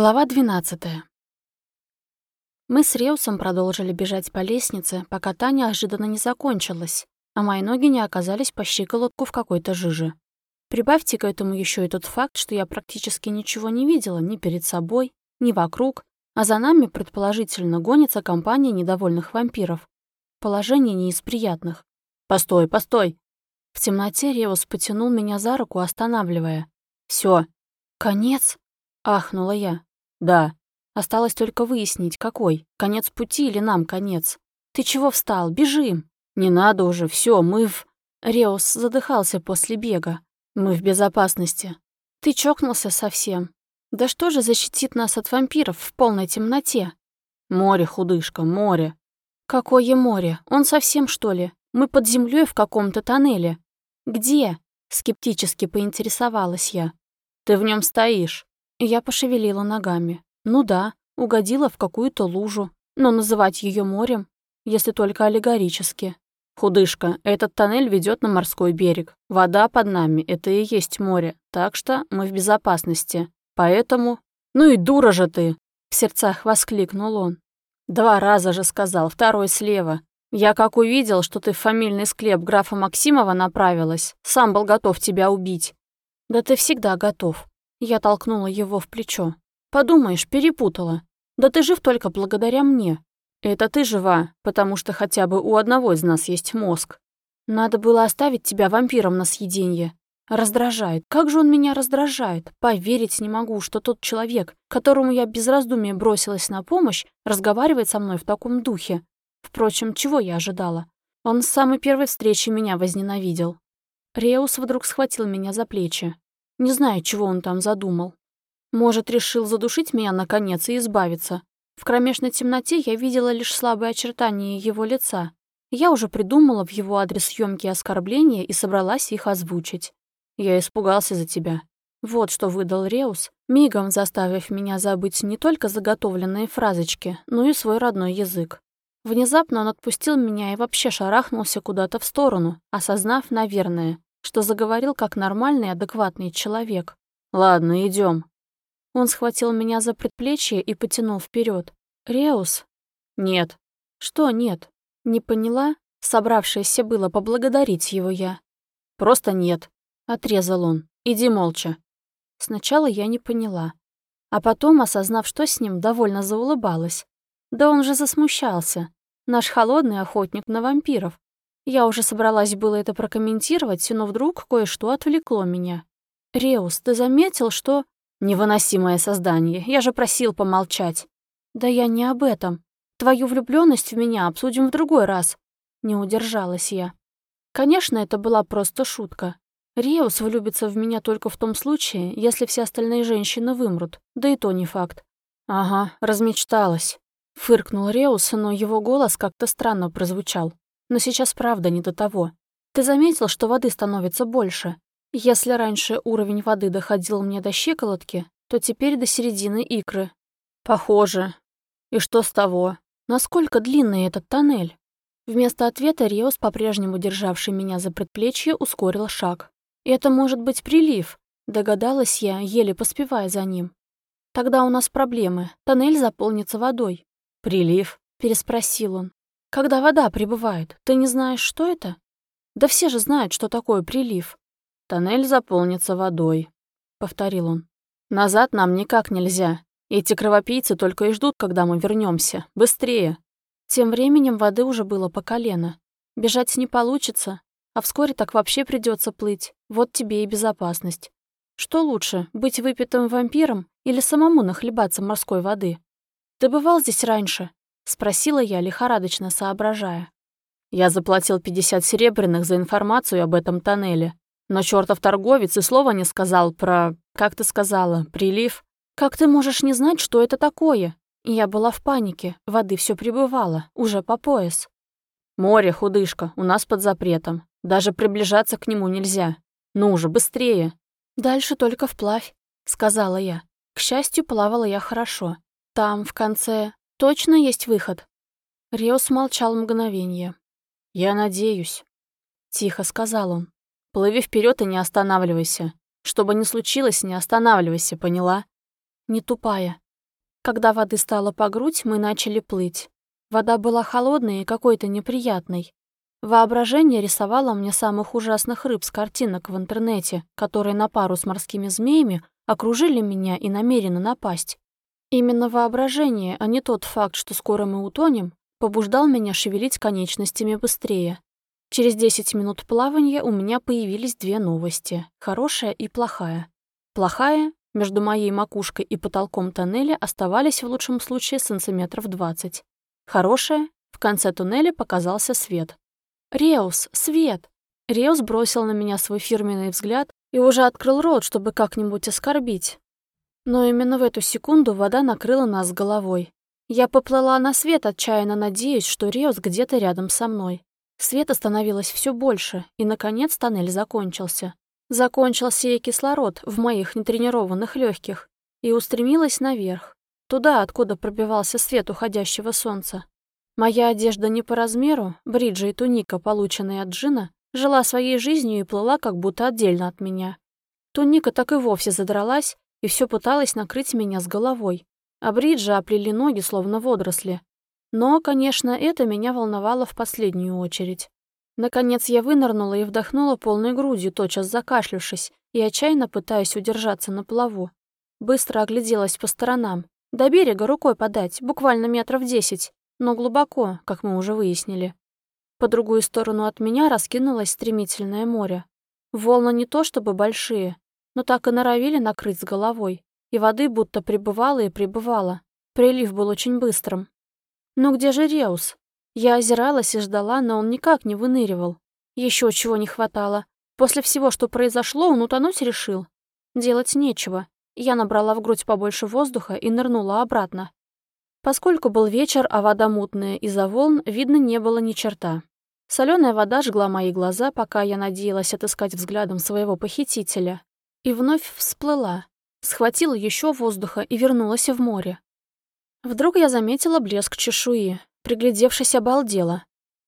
Глава 12. Мы с Реусом продолжили бежать по лестнице, пока та неожиданно не закончилась, а мои ноги не оказались по щиколотку в какой-то жиже. Прибавьте к этому еще и тот факт, что я практически ничего не видела ни перед собой, ни вокруг, а за нами, предположительно, гонится компания недовольных вампиров. Положение не из приятных. «Постой, постой!» В темноте Реус потянул меня за руку, останавливая. Все, «Конец?» Ахнула я. «Да. Осталось только выяснить, какой. Конец пути или нам конец. Ты чего встал? Бежим!» «Не надо уже, все, мы в...» Реус задыхался после бега. «Мы в безопасности». «Ты чокнулся совсем. Да что же защитит нас от вампиров в полной темноте?» «Море, худышка, море». «Какое море? Он совсем, что ли? Мы под землей в каком-то тоннеле». «Где?» — скептически поинтересовалась я. «Ты в нем стоишь». Я пошевелила ногами. Ну да, угодила в какую-то лужу, но называть ее морем, если только аллегорически. Худышка, этот тоннель ведет на морской берег. Вода под нами — это и есть море, так что мы в безопасности. Поэтому... Ну и дура же ты! В сердцах воскликнул он. Два раза же сказал, второй слева. Я как увидел, что ты в фамильный склеп графа Максимова направилась, сам был готов тебя убить. Да ты всегда готов. Я толкнула его в плечо. «Подумаешь, перепутала. Да ты жив только благодаря мне». «Это ты жива, потому что хотя бы у одного из нас есть мозг». «Надо было оставить тебя вампиром на съеденье. Раздражает. Как же он меня раздражает. Поверить не могу, что тот человек, которому я без раздумия бросилась на помощь, разговаривает со мной в таком духе. Впрочем, чего я ожидала? Он с самой первой встречи меня возненавидел. Реус вдруг схватил меня за плечи. Не знаю, чего он там задумал. Может, решил задушить меня наконец и избавиться. В кромешной темноте я видела лишь слабые очертания его лица. Я уже придумала в его адрес ёмкие оскорбления и собралась их озвучить. Я испугался за тебя. Вот что выдал Реус, мигом заставив меня забыть не только заготовленные фразочки, но и свой родной язык. Внезапно он отпустил меня и вообще шарахнулся куда-то в сторону, осознав, наверное, что заговорил как нормальный, адекватный человек. «Ладно, идем. Он схватил меня за предплечье и потянул вперед. «Реус?» «Нет». «Что нет?» «Не поняла?» Собравшаяся было поблагодарить его я. «Просто нет», — отрезал он. «Иди молча». Сначала я не поняла. А потом, осознав, что с ним, довольно заулыбалась. Да он же засмущался. Наш холодный охотник на вампиров. Я уже собралась было это прокомментировать, но вдруг кое-что отвлекло меня. «Реус, ты заметил, что...» «Невыносимое создание, я же просил помолчать». «Да я не об этом. Твою влюбленность в меня обсудим в другой раз». Не удержалась я. Конечно, это была просто шутка. Реус влюбится в меня только в том случае, если все остальные женщины вымрут, да и то не факт. «Ага, размечталась», — фыркнул Реус, но его голос как-то странно прозвучал. Но сейчас правда не до того. Ты заметил, что воды становится больше? Если раньше уровень воды доходил мне до щеколотки, то теперь до середины икры. Похоже. И что с того? Насколько длинный этот тоннель? Вместо ответа Риос, по-прежнему державший меня за предплечье, ускорил шаг. «Это может быть прилив», — догадалась я, еле поспевая за ним. «Тогда у нас проблемы. Тоннель заполнится водой». «Прилив?» — переспросил он. Когда вода прибывает, ты не знаешь, что это? Да все же знают, что такое прилив. Тоннель заполнится водой, повторил он. Назад нам никак нельзя. Эти кровопийцы только и ждут, когда мы вернемся. Быстрее. Тем временем воды уже было по колено. Бежать не получится, а вскоре так вообще придется плыть. Вот тебе и безопасность. Что лучше, быть выпитым вампиром или самому нахлебаться морской воды? Ты бывал здесь раньше? Спросила я, лихорадочно соображая. Я заплатил 50 серебряных за информацию об этом тоннеле. Но чертов торговец и слова не сказал про... Как ты сказала? Прилив? Как ты можешь не знать, что это такое? Я была в панике. Воды все прибывало. Уже по пояс. Море, худышка, у нас под запретом. Даже приближаться к нему нельзя. Ну же, быстрее. Дальше только вплавь, сказала я. К счастью, плавала я хорошо. Там, в конце, Точно есть выход?» Риос молчал мгновение. «Я надеюсь», — тихо сказал он. «Плыви вперед и не останавливайся. Что бы ни случилось, не останавливайся, поняла?» «Не тупая. Когда воды стало по грудь, мы начали плыть. Вода была холодной и какой-то неприятной. Воображение рисовало мне самых ужасных рыб с картинок в интернете, которые на пару с морскими змеями окружили меня и намерены напасть. Именно воображение, а не тот факт, что скоро мы утонем, побуждал меня шевелить конечностями быстрее. Через 10 минут плавания у меня появились две новости — хорошая и плохая. Плохая — между моей макушкой и потолком тоннеля оставались в лучшем случае сантиметров 20. Хорошая — в конце туннеля показался свет. «Реус, свет!» Реус бросил на меня свой фирменный взгляд и уже открыл рот, чтобы как-нибудь оскорбить. Но именно в эту секунду вода накрыла нас головой. Я поплыла на свет, отчаянно надеясь, что Реус где-то рядом со мной. Света становилось все больше, и, наконец, тоннель закончился. Закончился и кислород в моих нетренированных легких, и устремилась наверх, туда, откуда пробивался свет уходящего солнца. Моя одежда не по размеру, бриджи и туника, полученные от Джина, жила своей жизнью и плыла как будто отдельно от меня. Туника так и вовсе задралась и все пыталась накрыть меня с головой, а бриджи оплели ноги, словно водоросли. Но, конечно, это меня волновало в последнюю очередь. Наконец я вынырнула и вдохнула полной грудью, тотчас закашлявшись, и отчаянно пытаясь удержаться на плаву. Быстро огляделась по сторонам. До берега рукой подать, буквально метров десять, но глубоко, как мы уже выяснили. По другую сторону от меня раскинулось стремительное море. Волны не то чтобы большие, но так и норовили накрыть с головой, и воды будто прибывало и прибывало. Прилив был очень быстрым. Но где же Реус? Я озиралась и ждала, но он никак не выныривал. Еще чего не хватало. После всего, что произошло, он утонуть решил. Делать нечего. Я набрала в грудь побольше воздуха и нырнула обратно. Поскольку был вечер, а вода мутная из-за волн, видно не было ни черта. Соленая вода жгла мои глаза, пока я надеялась отыскать взглядом своего похитителя. И вновь всплыла, схватила еще воздуха и вернулась в море. Вдруг я заметила блеск чешуи, приглядевшись, обалдела.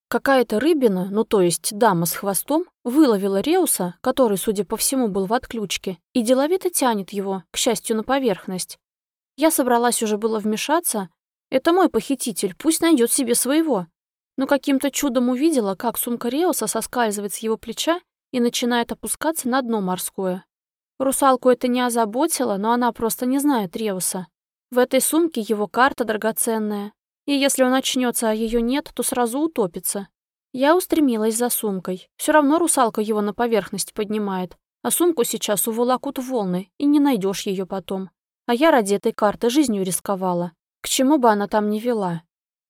Какая-то рыбина, ну то есть дама с хвостом, выловила Реуса, который, судя по всему, был в отключке, и деловито тянет его, к счастью, на поверхность. Я собралась уже было вмешаться. Это мой похититель, пусть найдет себе своего. Но каким-то чудом увидела, как сумка Реуса соскальзывает с его плеча и начинает опускаться на дно морское. Русалку это не озаботило, но она просто не знает Реуса. В этой сумке его карта драгоценная, и если он очнется, а ее нет, то сразу утопится. Я устремилась за сумкой. Все равно русалка его на поверхность поднимает, а сумку сейчас уволокут волны, и не найдешь ее потом. А я ради этой карты жизнью рисковала. К чему бы она там ни вела.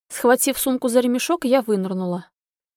Схватив сумку за ремешок, я вынырнула.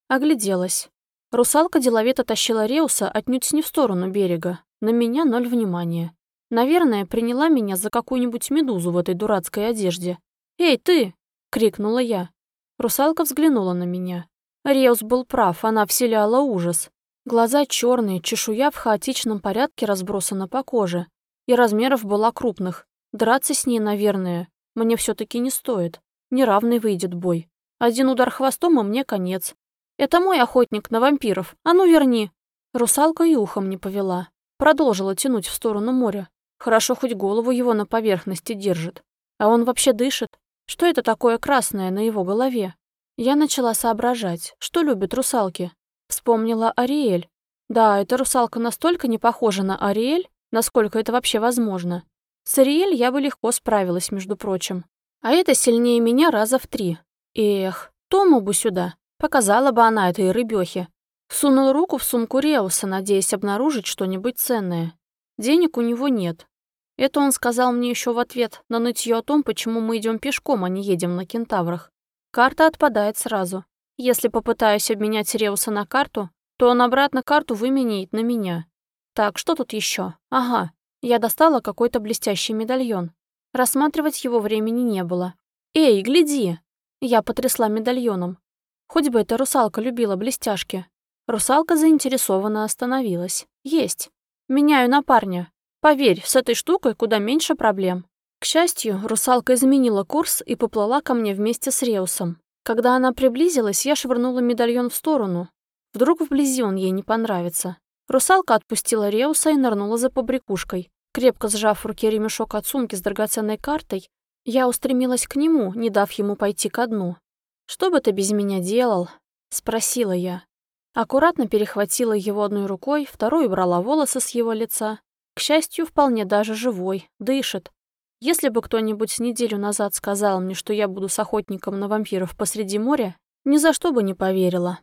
Огляделась. Русалка деловито тащила Реуса отнюдь не в сторону берега, на меня ноль внимания. Наверное, приняла меня за какую-нибудь медузу в этой дурацкой одежде. «Эй, ты!» — крикнула я. Русалка взглянула на меня. Реус был прав, она вселяла ужас. Глаза черные, чешуя в хаотичном порядке разбросана по коже. И размеров была крупных. Драться с ней, наверное, мне все таки не стоит. Неравный выйдет бой. Один удар хвостом, и мне конец. Это мой охотник на вампиров. А ну верни. Русалка и ухом не повела. Продолжила тянуть в сторону моря. Хорошо, хоть голову его на поверхности держит. А он вообще дышит. Что это такое красное на его голове? Я начала соображать, что любят русалки. Вспомнила Ариэль. Да, эта русалка настолько не похожа на Ариэль, насколько это вообще возможно. С Ариэль я бы легко справилась, между прочим. А это сильнее меня раза в три. Эх, Тому бы сюда. Показала бы она этой рыбёхе, Сунул руку в сумку Реуса, надеясь обнаружить что-нибудь ценное. Денег у него нет. Это он сказал мне еще в ответ на нытье о том, почему мы идем пешком, а не едем на кентаврах. Карта отпадает сразу. Если попытаюсь обменять Реуса на карту, то он обратно карту выменяет на меня. Так, что тут еще? Ага, я достала какой-то блестящий медальон. Рассматривать его времени не было. «Эй, гляди!» Я потрясла медальоном. Хоть бы эта русалка любила блестяшки. Русалка заинтересованно остановилась. «Есть. Меняю на парня. Поверь, с этой штукой куда меньше проблем». К счастью, русалка изменила курс и поплыла ко мне вместе с Реусом. Когда она приблизилась, я швырнула медальон в сторону. Вдруг вблизи он ей не понравится. Русалка отпустила Реуса и нырнула за побрякушкой. Крепко сжав в руке ремешок от сумки с драгоценной картой, Я устремилась к нему, не дав ему пойти ко дну. «Что бы ты без меня делал?» — спросила я. Аккуратно перехватила его одной рукой, второй брала волосы с его лица. К счастью, вполне даже живой, дышит. Если бы кто-нибудь неделю назад сказал мне, что я буду с охотником на вампиров посреди моря, ни за что бы не поверила.